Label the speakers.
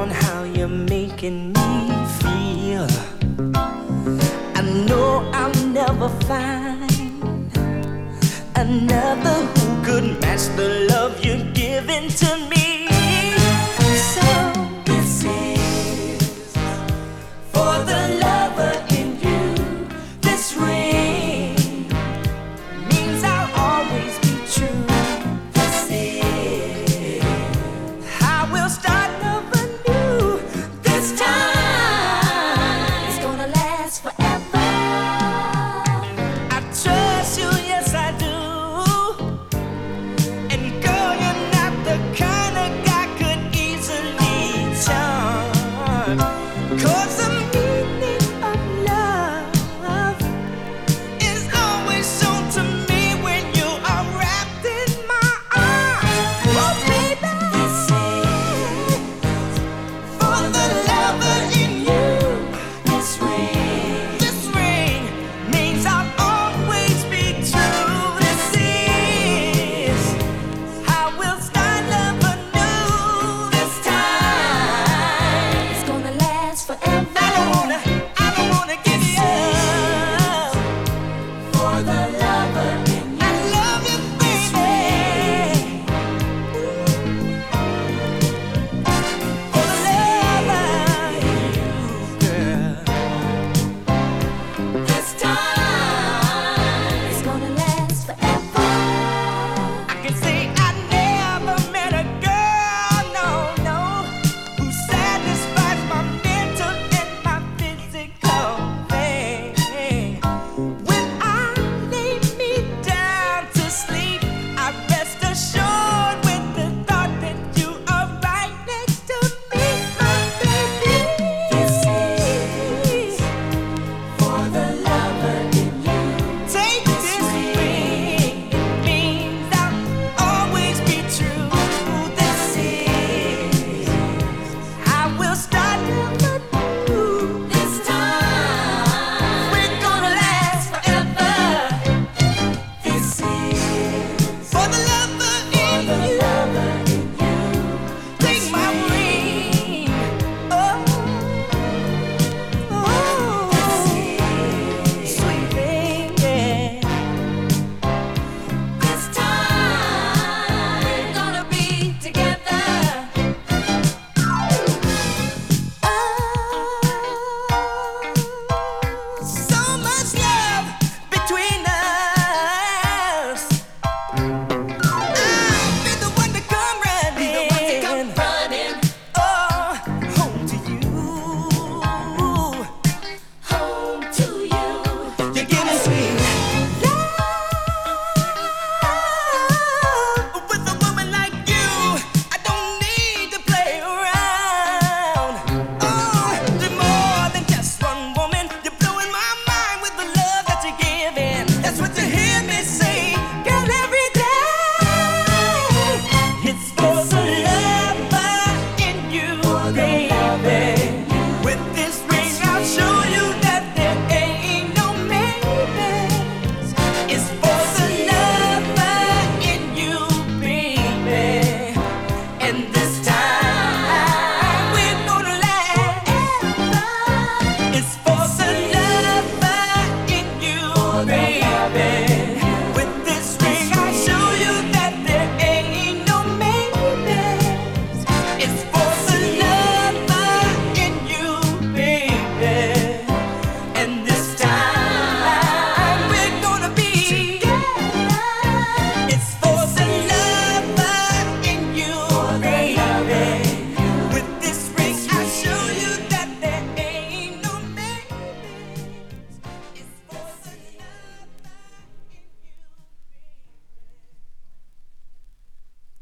Speaker 1: on how you're making me feel. I know I'll never find another who could match the love you're giving to me. Forever.